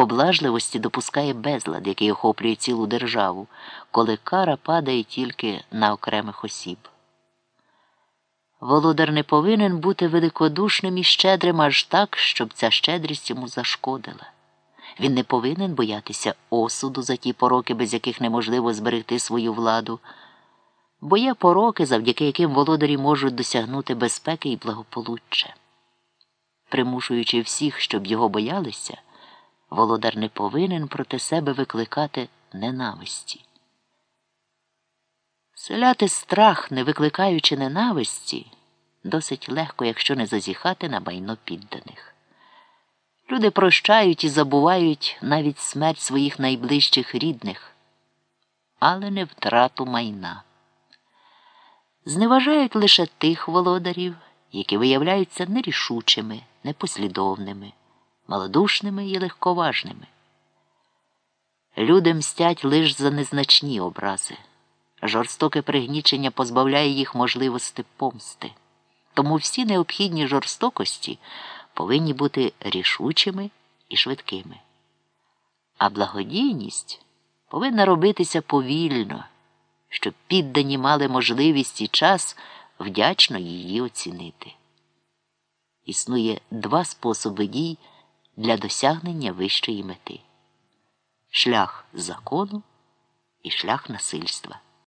поблажливості допускає безлад, який охоплює цілу державу, коли кара падає тільки на окремих осіб. Володар не повинен бути великодушним і щедрим аж так, щоб ця щедрість йому зашкодила. Він не повинен боятися осуду за ті пороки, без яких неможливо зберегти свою владу, бо є пороки, завдяки яким володарі можуть досягнути безпеки і благополуччя. Примушуючи всіх, щоб його боялися, володар не повинен проти себе викликати ненависті. Селяти страх, не викликаючи ненависті, досить легко, якщо не зазіхати на майно підданих. Люди прощають і забувають навіть смерть своїх найближчих рідних, але не втрату майна. Зневажають лише тих володарів, які виявляються нерішучими, непослідовними, малодушними і легковажними. Люди мстять лише за незначні образи. Жорстоке пригнічення позбавляє їх можливості помсти. Тому всі необхідні жорстокості повинні бути рішучими і швидкими. А благодійність повинна робитися повільно, щоб піддані мали можливість і час вдячно її оцінити. Існує два способи дій для досягнення вищої мети шлях закону і шлях насильства.